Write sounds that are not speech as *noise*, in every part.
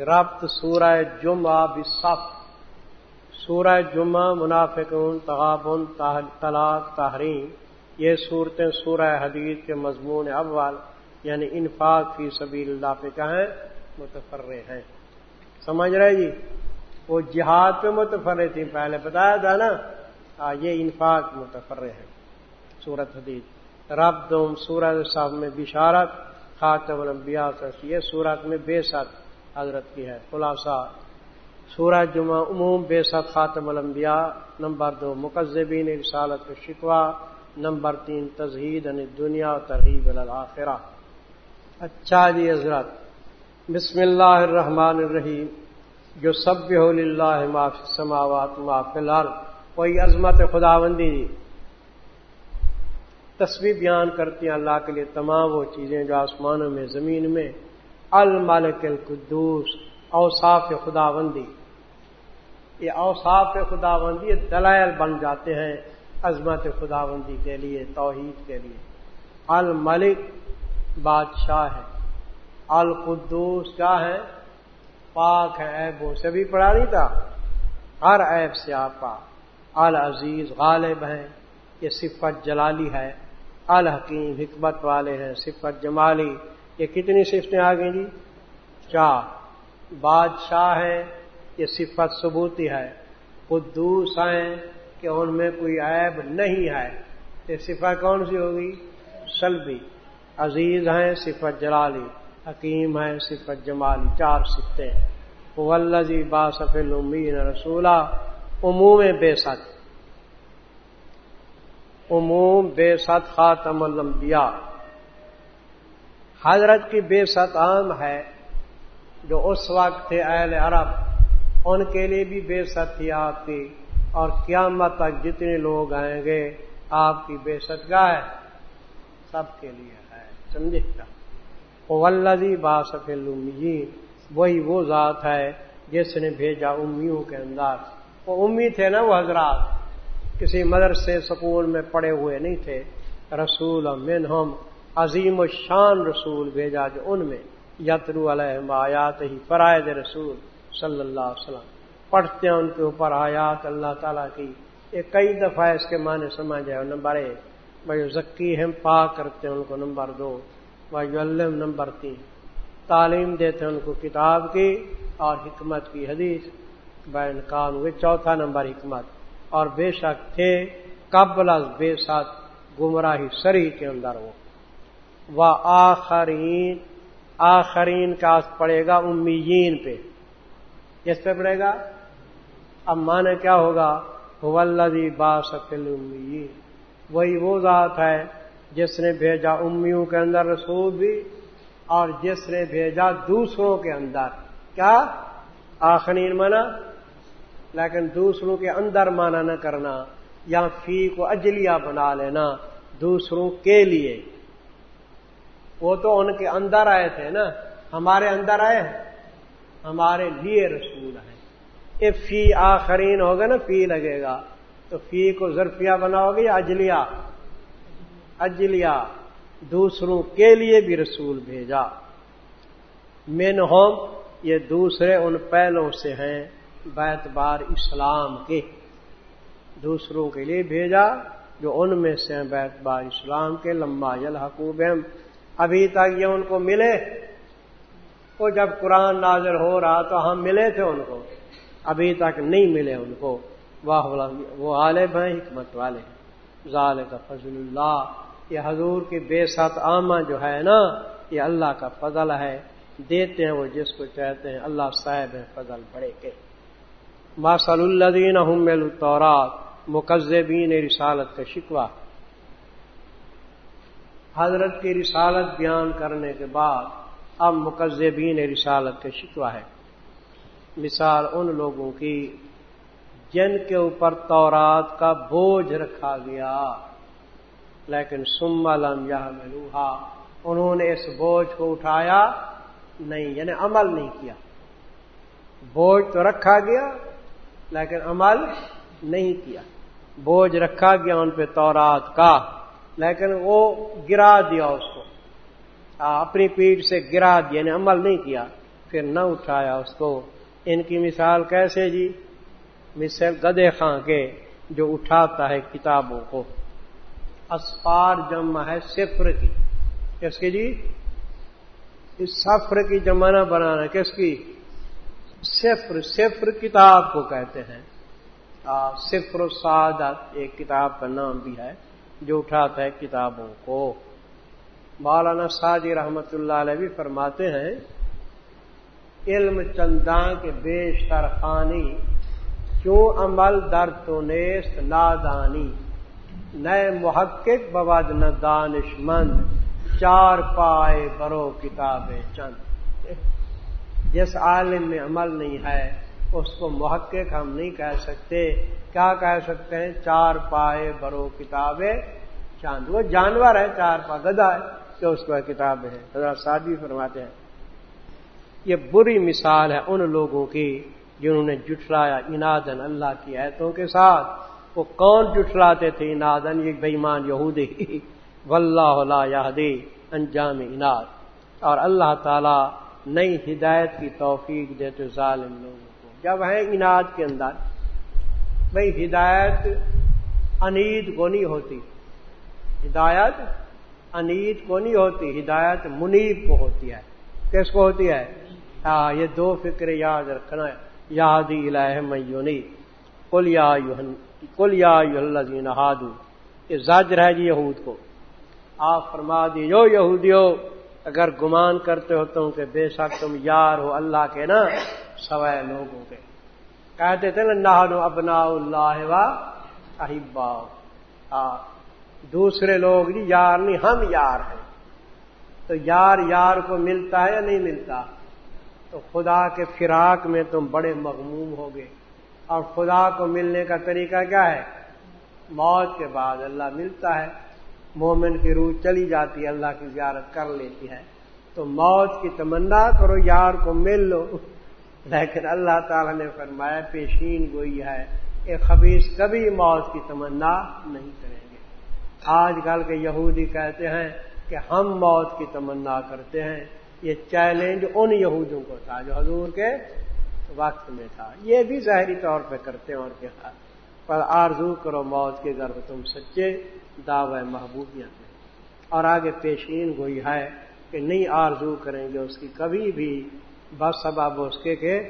ربط سورہ جمعہ بصف سورہ جمعہ منافقون، تغابن طلاق، تحریم، یہ صورتیں سورہ حدیث کے مضمون اول یعنی انفاق فی سبیل اللہ پہ کہیں متفرے ہیں۔ سمجھ رہے جی؟ وہ جہاد پہ متفرے تھی پہلے بتایا تھا نا؟ یہ انفاق متفرے ہیں۔ سورت حدیث۔ رب دوم سورت صاحب میں بشارت، خاتم الانبیاء یہ سورت میں بے ست حضرت کی ہے۔ خلاصہ، سورہ جمعہ عموم بے ست خاتم الانبیاء، نمبر دو مقزبین رسالت کا شکوا نمبر تین، تزہید ان دنیا ترغیب الآخرہ اچھا جی حضرت، بسم اللہ الرحمن الرحیم۔ جو سب اللہ معاف سماوات معاف الارض۔ کوئی عظمت خدا بندی جی۔ تصویر بیان کرتی ہیں اللہ کے لیے تمام وہ چیزیں جو آسمانوں میں، زمین میں الملک القدوس، اوصاف خدا بندی یہ اوصاف خدا بندی دلائل بن جاتے ہیں عظمت خدا بندی کے لیے، توحید کے لیے۔ الملک بادشاہ ہے۔ القدوس کیا ہے؟ پاک ہے ایبوں سے بھی پڑھا نہیں تھا۔ ہر ایب سے آپ کا العزیز غالب ہیں یہ صفت جلالی ہے۔ الحکیم حکمت والے ہیں، صفت جمالی۔ یہ کتنی صفتیں آ گئی جی؟ چار۔ بادشاہ ہیں، یہ صفت ثبوتی ہے۔ قدوس ہیں کہ ان میں کوئی عیب نہیں ہے۔ یہ صفت کون سی ہوگی؟ سلبی۔ عزیز ہیں، صفت جلالی۔ حکیم ہیں، صفت جمالی۔ چار سفتے ولزی باصف المین رسولہ عموم بے ست عموم بے ست خاتم الانبیاء۔ حضرت کی بے ست عام ہے جو اس وقت تھے اہل عرب، ان کے لیے بھی بے ست تھی آپ کی اور قیامت تک جتنے لوگ آئیں گے، آپ کی بے ست کا ہے۔ سب کے لیے ہے، سمجھے؟ کیا ولزی باسف المی وہی وہ ذات ہے جس نے بھیجا امیوں کے اندر۔ وہ امی تھے نا وہ حضرات؟ کسی مدرسے سکول میں پڑے ہوئے نہیں تھے۔ رسول منہم۔ عظیم و شان رسول بھیجا جو ان میں یترو علیہ آیات ہی فرائد رسول صلی اللہ علیہ وسلم۔ پڑھتے ہیں ان کے اوپر آیات اللہ تعالیٰ کی۔ یہ کئی دفعہ اس کے معنی سمجھ جائے نمبر ایک بھائی ذکی ہم پا کرتے ہیں ان کو۔ نمبر دو بھائی علم نمبر تین، تعلیم دیتے ہیں ان کو کتاب کی اور حکمت کی حدیث۔ بین کام ہوئے۔ چوتھا نمبر، حکمت۔ اور بے شک تھے قبل از بے ساتھ گمراہی سری کے اندر وہ۔ و آخرین آخرین کا پڑے گا امیین پہ۔ کس پہ پڑے گا؟ اب مانا کیا ہوگا؟ ولدی باسفل امیین وہی وہ ذات ہے جس نے بھیجا امیوں کے اندر رسول بھی اور جس نے بھیجا دوسروں کے اندر۔ کیا؟ آخرین مانا لیکن دوسروں کے اندر مانا نہ کرنا یا فی کو اجلیا بنا لینا دوسروں کے لیے۔ وہ تو ان کے اندر آئے تھے نا۔ ہمارے اندر آئے ہیں۔ ہمارے لیے رسول ہیں۔ اے فی آخرین ہوگا نا، فی لگے گا۔ تو فی کو ظرفیہ بناؤ گے یا اجلیا اجلیا دوسروں کے لیے بھی رسول بھیجا۔ مین ہوم یہ دوسرے ان پہلوں سے ہیں، بیت بار اسلام کے۔ دوسروں کے لیے بھیجا، جو ان میں سے ہیں بیت بار اسلام کے۔ لمبا جل حقوب ابھی تک یہ ان کو ملے وہ جب قرآن نازر ہو رہا تو ہم ملے تھے ان کو۔ ابھی تک نہیں ملے ان کو۔ واہ وہ عالب ہیں، حکمت والے ظال کا فضل اللہ۔ یہ حضور کی بے سات عامہ جو ہے نا، یہ اللہ کا فضل ہے۔ دیتے ہیں وہ جس کو چاہتے ہیں۔ اللہ صاحب ہے فضل بڑے کے۔ ماسل الدین الطورات مقزبین رسالت کا شکوہ۔ حضرت کی رسالت بیان کرنے کے بعد اب مقزبین رسالت کا شکوہ ہے مثال ان لوگوں کی جن کے اوپر تورات کا بوجھ رکھا گیا، لیکن سم علم یا انہوں نے اس بوجھ کو اٹھایا نہیں یعنی عمل نہیں کیا۔ بوجھ تو رکھا گیا، لیکن عمل نہیں کیا۔ بوجھ رکھا گیا ان پہ تورات کا۔ لیکن وہ گرا دیا اس کو۔ اپنی پیٹ سے گرا دیا یعنی عمل نہیں کیا، پھر نہ اٹھایا اس کو۔ ان کی مثال کیسے جی؟ مثل گدے خاں کے جو اٹھاتا ہے کتابوں کو۔ اسپار جمع ہے صفر کی۔ کس کی جی؟ اس سفر کی جمع نہ بنانا کس کی؟ صفر صفر کتاب کو کہتے ہیں۔ صفر سعادت ایک کتاب کا نام بھی ہے۔ جو اٹھاتا ہے کتابوں کو۔ مولانا سعدی رحمت اللہ علیہ بھی فرماتے ہیں، علم چنداں کے بیشتر خانی کیوں عمل در تو نیست نادانی۔ نئے محقق بواد نہ دانش مند، چار پائے برو کتابیں چند۔ جس عالم میں عمل نہیں ہے اس کو محقق ہم نہیں کہہ سکتے۔ کیا کہہ سکتے ہیں؟ چار پائے برو کتابیں۔ چاند وہ جانور ہے، چار پا گدا ہے کہ اس کو کتاب ہے حضرت فرماتے ہیں، یہ بری مثال ہے ان لوگوں کی جنہوں نے جٹلایا انادن اللہ کی ایتوں کے ساتھ۔ وہ کون جٹلاتے تھے انادن؟ یہ بےمان یہودی۔ *laughs* لا یادی انجام اناد۔ اور اللہ تعالی نئی ہدایت کی توفیق دیتے ظالم لوگوں جب ہیں اناد کے اندر بھائی ہدایت انید کو نہیں ہوتی۔ ہدایت انید کو نہیں ہوتی، ہدایت منیب کو ہوتی ہے۔ کس کو ہوتی ہے؟ ہاں یہ دو فکر یاد رکھنا یادی الہ میونی کل یا کل یا ہادو یہ زاجر ہے جی یہود کو۔ آپ فرما دی جو یہودیو، اگر گمان کرتے ہو تم کہ بے شک تم یار ہو اللہ کے نا۔ سوائے لوگوں کے۔ کہتے تھے نا ابنا اللہ وا احبا۔ دوسرے لوگ جی یار نہیں، ہم یار ہیں۔ تو یار یار کو ملتا ہے یا نہیں ملتا؟ تو خدا کے فراق میں تم بڑے مغموم ہو گئے۔ اور خدا کو ملنے کا طریقہ کیا ہے؟ موت کے بعد اللہ ملتا ہے۔ مومن کی روح چلی جاتی ہے، اللہ کی زیارت کر لیتی ہے۔ تو موت کی تمنا کرو، یار کو مل لو۔ لیکن اللہ تعالی نے فرمایا پیشین گوئی ہے ایک خبیص کبھی موت کی تمنا نہیں کریں گے۔ آج کل کے یہودی کہتے ہیں کہ ہم موت کی تمنا کرتے ہیں۔ یہ چیلنج ان یہودوں کو تھا جو حضور کے وقت میں تھا۔ یہ بھی ظاہری طور پہ کرتے ہیں اور کیا۔ پر آرزو کرو موت کے گھر تم سچے دعوی محبوبیت میں اور آگے پیشین گوئی ہے کہ نہیں آرزو کریں گے، اس کی کبھی بھی بس سباب اس کے کہ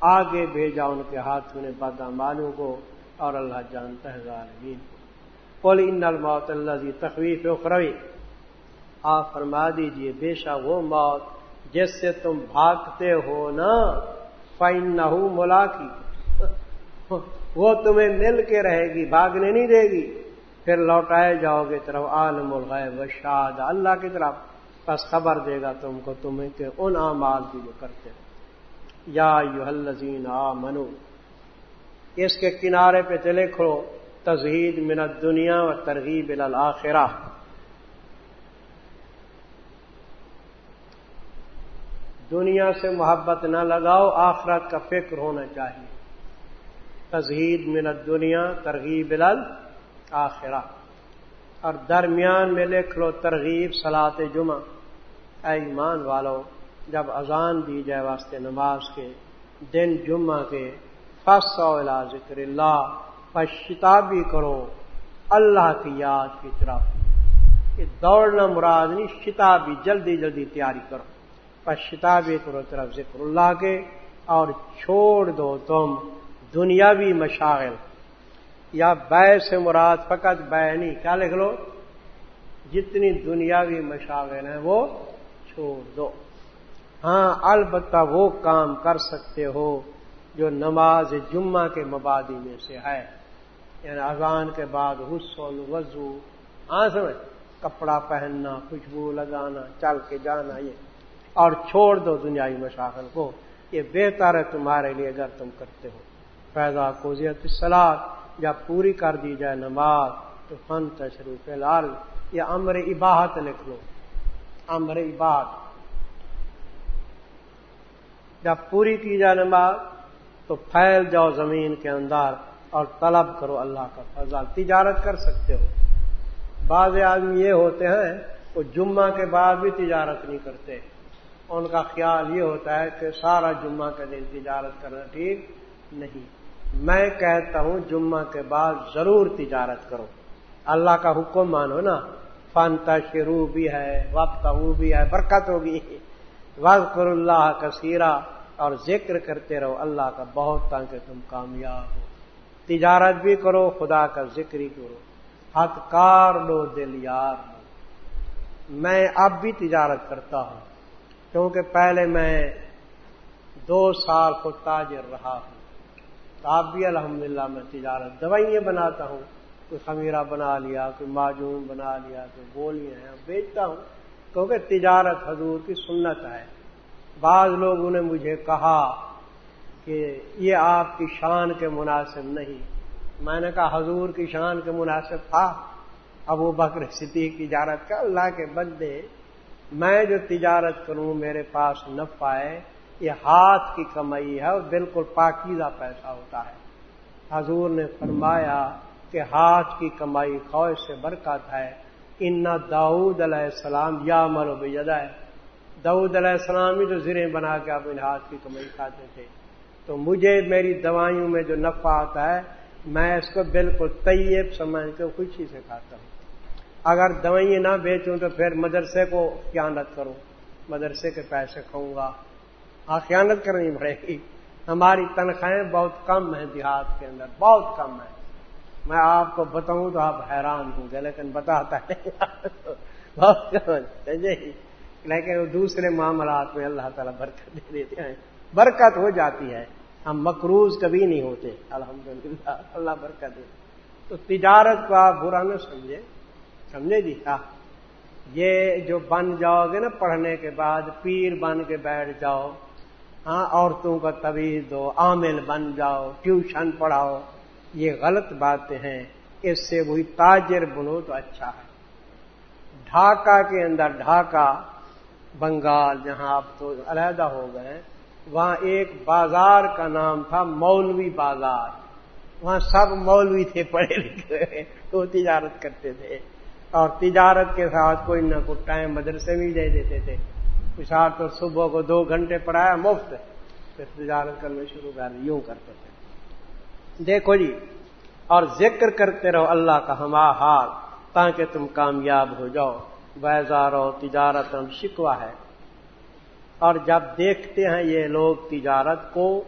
آگے بھیجا ان کے ہاتھوں نے بادامالوں کو اور اللہ جانتا ہے ظالمین قل ان الموت اللہ جی تخویف اخروی۔ آپ فرما دیجیے بے شک وہ موت جس سے تم بھاگتے ہو نا فائن نہ ملا کی وہ تمہیں مل کے رہے گی، بھاگنے نہیں دے گی۔ پھر لوٹائے جاؤ گے طرف عالم الغیب شاد اللہ کی طرف۔ بس خبر دے گا تم کو تمہیں کہ ان اعمال کی جو کرتے یا یو الزین آ منو اس کے کنارے پہ چلے کھڑو، تزہید منت دنیا و ترغیب الآخرہ دنیا سے محبت نہ لگاؤ، آخرت کا فکر ہونا چاہیے۔ تزہید منت دنیا ترغیب آخرہ اور درمیان میں لکھ لو ترغیب سلاط جمعہ۔ اے ایمان والو، جب اذان دی جائے واسطے نماز کے دن جمعہ کے فص ذکر اللہ پشتابی کرو اللہ کی یاد کی طرف۔ یہ دوڑنا مراد نہیں، شتابی، جلدی جلدی تیاری کرو۔ پشتابی کرو طرف ذکر اللہ کے، اور چھوڑ دو تم دنیاوی مشاغل۔ یا بے سے مراد فقط بے نہیں، کیا لکھ لو؟ جتنی دنیاوی مشاغل ہیں وہ چھوڑ دو۔ ہاں البتہ وہ کام کر سکتے ہو جو نماز جمعہ کے مبادی میں سے ہے۔ یعنی اذان کے بعد حسن وضو ہاں سمجھ؟ کپڑا پہننا، خوشبو لگانا، چل کے جانا، یہ۔ اور چھوڑ دو دنیاوی مشاغل کو۔ یہ بہتر ہے تمہارے لیے اگر تم کرتے ہو۔ پیدا کوزیت سلاد جب پوری کر دی جائے نماز، تو فن تشرو فی الحال یہ امر عباہت لکھ لو امر عباہت جب پوری کی جائے نماز، تو پھیل جاؤ زمین کے اندر اور طلب کرو اللہ کا فضل۔ تجارت کر سکتے ہو۔ بعض آدمی یہ ہوتے ہیں، وہ جمعہ کے بعد بھی تجارت نہیں کرتے۔ ان کا خیال یہ ہوتا ہے کہ سارا جمعہ کا دن تجارت کرنا ٹھیک نہیں۔ میں کہتا ہوں جمعہ کے بعد ضرور تجارت کرو۔ اللہ کا حکم مانو نا۔ فن تشرو بھی ہے وقت بھی ہے، برکت ہوگی۔ وقت اللہ کا سیرا اور ذکر کرتے رہو۔ اللہ کا بہت تاکہ تم کامیاب ہو۔ تجارت بھی کرو، خدا کا ذکر ہی کرو۔ ہتھ کار لو، دل یار لو۔ میں اب بھی تجارت کرتا ہوں۔ کیونکہ پہلے میں دو سال کو تاجر رہا ہوں۔ تو بھی الحمدللہ میں تجارت دوائیاں بناتا ہوں، کوئی خمیرہ بنا لیا، کوئی معجوم بنا لیا، کوئی گولیاں ہیں بیچتا ہوں۔ کیونکہ تجارت حضور کی سنت ہے۔ بعض لوگوں نے مجھے کہا کہ یہ آپ کی شان کے مناسب نہیں۔ میں نے کہا حضور کی شان کے مناسب تھا۔ اب وہ بکر ستی تجارت کا اللہ کے بندے، میں جو تجارت کروں، میرے پاس نفع ہے یہ ہاتھ کی کمائی ہے اور بالکل پاکیزہ پیسہ ہوتا ہے۔ حضور نے فرمایا کہ ہاتھ کی کمائی خواہ سے برکت ہے۔ ان داؤد علیہ السلام یا مرو بجدا ہے۔ داؤد علیہ السلام ہی تو زرے بنا کے اپنے ہاتھ کی کمائی کھاتے تھے۔ تو مجھے میری دوائیوں میں جو نفع آتا ہے، میں اس کو بالکل طیب سمجھ کے خوشی سے کھاتا ہوں۔ اگر دوائیں نہ بیچوں تو پھر مدرسے کو خیانت کروں۔ مدرسے کے پیسے کھاؤں گا۔ خیانت کرنی پڑے گی ہماری تنخواہیں بہت کم ہیں دیہات کے اندر، بہت کم ہیں۔ میں آپ کو بتاؤں تو آپ حیران ہوں گے، لیکن بتاتا ہے۔ جی۔ لیکن وہ دوسرے معاملات میں اللہ تعالیٰ برکت دے دیتے ہیں۔ برکت ہو جاتی ہے۔ ہم مقروض کبھی نہیں ہوتے الحمد للہ اللہ برکت دے۔ تو تجارت کو آپ برا نہ سمجھے۔ سمجھے جی؟ ہاں۔ یہ جو بن جاؤ گے نا پڑھنے کے بعد، پیر بن کے بیٹھ جاؤ۔ ہاں عورتوں کا طویل دو، عامل بن جاؤ، ٹیوشن پڑھاؤ، یہ غلط باتیں ہیں۔ اس سے وہی تاجر بنو تو اچھا ہے۔ ڈھاکہ کے اندر ڈھاکہ، بنگال جہاں آپ تو علیحدہ ہو گئے، وہاں ایک بازار کا نام تھا مولوی بازار۔ وہاں سب مولوی تھے، پڑھے لکھے تو تجارت کرتے تھے۔ اور تجارت کے ساتھ کوئی نہ کوئی ٹائم مدرسے بھی دے دیتے تھے۔ کچھ تو صبح کو دو گھنٹے پڑھایا، مفت پھر تجارت کرنا شروع کر یوں کرتے تھے۔ دیکھو جی اور ذکر کرتے رہو اللہ کا ہما حال تاکہ تم کامیاب ہو جاؤ۔ بیزار ہو تجارت شکوا ہے۔ اور جب دیکھتے ہیں یہ لوگ تجارت کو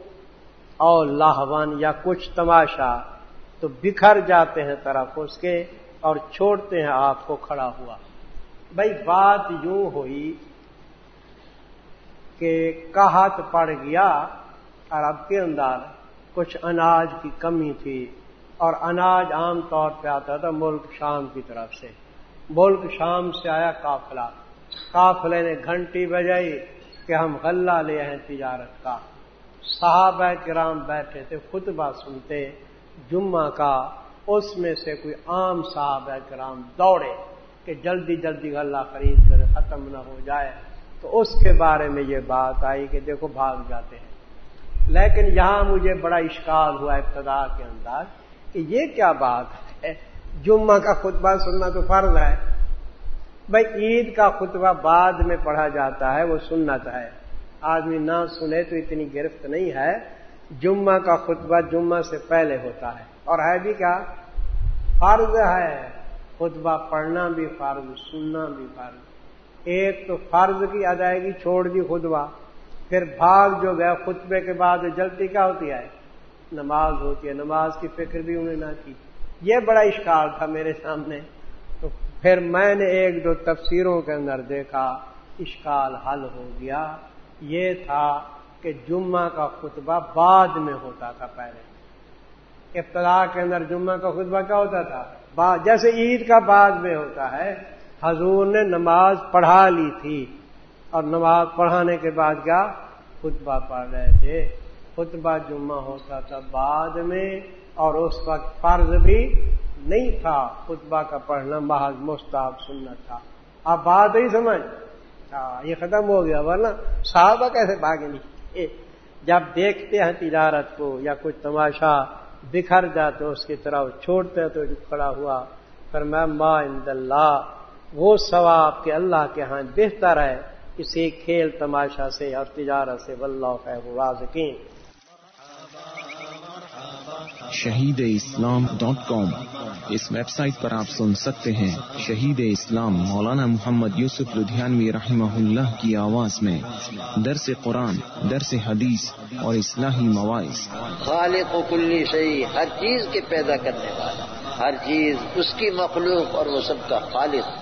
اور لاہوان یا کچھ تماشا، تو بکھر جاتے ہیں طرف اس کے اور چھوڑتے ہیں آپ کو کھڑا ہوا۔ بھائی بات یوں ہوئی کہ کہت پڑ گیا عرب کے اندر کچھ اناج کی کمی تھی، اور اناج عام طور پہ آتا تھا ملک شام کی طرف سے۔ ملک شام سے آیا قافلہ۔ قافلے نے گھنٹی بجائی کہ ہم غلہ لے ہیں تجارت کا۔ صحابہ کرام بیٹھے تھے، خطبہ سنتے۔ جمعہ کا اس میں سے کوئی عام صحابہ کرام دوڑے کہ جلدی جلدی غلہ خرید کر ختم نہ ہو جائے۔ تو اس کے بارے میں یہ بات آئی کہ دیکھو بھاگ جاتے ہیں۔ لیکن یہاں مجھے بڑا اشکال ہوا ابتدا کے اندر کہ یہ کیا بات ہے؟ جمعہ کا خطبہ سننا تو فرض ہے۔ بھائی عید کا خطبہ بعد میں پڑھا جاتا ہے، وہ سنت ہے۔ آدمی نہ سنے تو اتنی گرفت نہیں ہے۔ جمعہ کا خطبہ جمعہ سے پہلے ہوتا ہے۔ اور ہے بھی کیا؟ فرض ہے۔ خطبہ پڑھنا بھی فرض، سننا بھی فرض۔ ایک تو فرض کی ادائیگی چھوڑ دی خطبہ، پھر بھاگ جو گیا خطبے کے بعد جلدی کیا ہوتی ہے؟ نماز ہوتی ہے، نماز کی فکر بھی انہیں نہ کی۔ یہ بڑا اشکال تھا میرے سامنے۔ تو پھر میں نے ایک دو تفسیروں کے اندر دیکھا، اشکال حل ہو گیا۔ یہ تھا کہ جمعہ کا خطبہ بعد میں ہوتا تھا پہلے۔ ابتدا کے اندر جمعہ کا خطبہ کیا ہوتا تھا؟ جیسے عید کا بعد میں ہوتا ہے حضور نے نماز پڑھا لی تھی۔ اور نماز پڑھانے کے بعد کیا؟ خطبہ پڑھ رہے تھے۔ خطبہ جمعہ ہوتا تھا بعد میں اور اس وقت فرض بھی نہیں تھا۔ خطبہ کا پڑھنا محض مستعب سننا تھا۔ اب بات ہی سمجھ۔ ہاں یہ ختم ہو گیا، ورنہ صحابہ کیسے بھاگے نہیں جب دیکھتے ہیں تجارت کو یا کچھ تماشا بکھر جاتے اس کی طرف چھوڑتے تو کھڑا ہوا پر میں ما اللہ وہ ثواب کے اللہ کے ہاں بہتر ہے اسی کھیل تماشا سے اور تجارت سے واللہ خیر رازقین شہید اسلام ڈاٹ کام اس ویب سائٹ پر آپ سن سکتے ہیں شہید اسلام مولانا محمد یوسف لدھیانوی رحمہ اللہ کی آواز میں۔ درس قرآن درس حدیث اور اصلاحی مواعث۔ خالق و کلی صحیح ہر چیز کے پیدا کرنے والا۔ ہر چیز اس کی مخلوق اور وہ سب کا خالق۔